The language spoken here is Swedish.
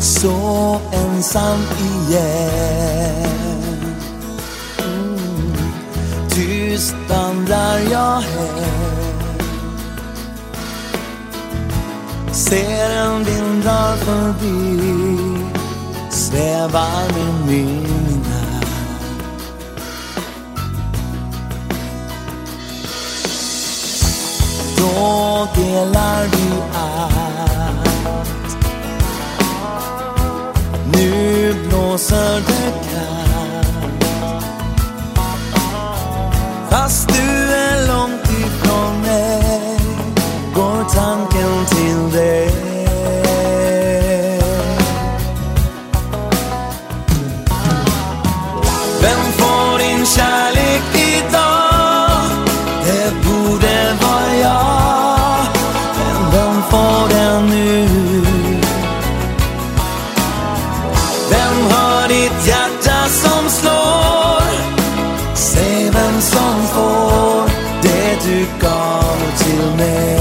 så ensam igen. Mm. Tyst vandrar jag hem. Ser en vind drar förbi, svävar med mina. Då delar vi blåser det kallt. Fast du God till.